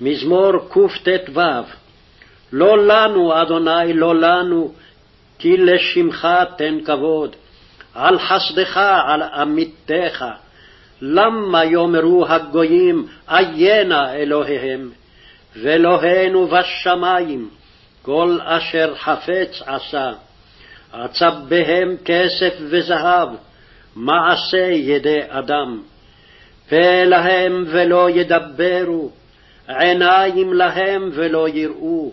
מזמור קט"ו לא לנו, אדוני, לא לנו, כי לשמך תן כבוד, על חסדך, על עמיתך. למה יאמרו הגויים, עיינה אלוהיהם, ואלוהינו בשמים, כל אשר חפץ עשה. עצב בהם כסף וזהב, מעשה ידי אדם. פה להם ולא ידברו, עיניים להם ולא יראו,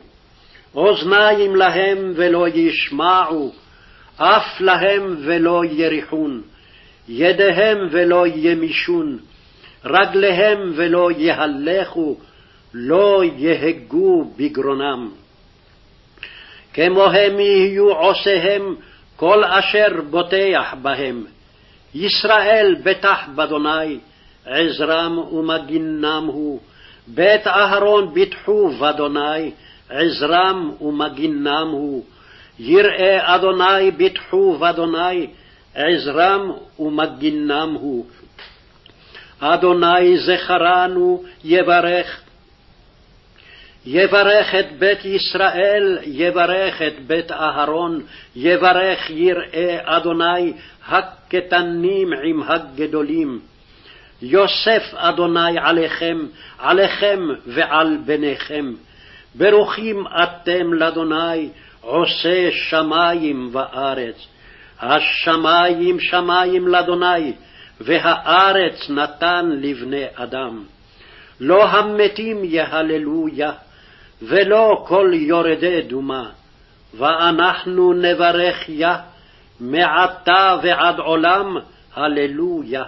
אוזניים להם ולא ישמעו, אף להם ולא יריחון, ידיהם ולא ימישון, רגליהם ולא יהלכו, לא יהגו בגרונם. כמוהם יהיו עושיהם כל אשר בוטח בהם. ישראל בטח באדוני, עזרם ומגינם הוא. בית אהרון ביטחו באדוני, עזרם ומגינם הוא. יראי אדוני ביטחו באדוני, עזרם ומגינם הוא. אדוני זכרנו יברך. יברך את בית ישראל, יברך את בית אהרון, יברך יראי אדוני הקטנים עם הגדולים. יוסף אדוני עליכם, עליכם ועל בניכם. ברוכים אתם לאדוני, עושה שמים וארץ. השמים שמים לאדוני, והארץ נתן לבני אדם. לא המתים יהללויה, ולא כל יורדי דומה, ואנחנו נברך יה, מעתה ועד עולם, הללויה.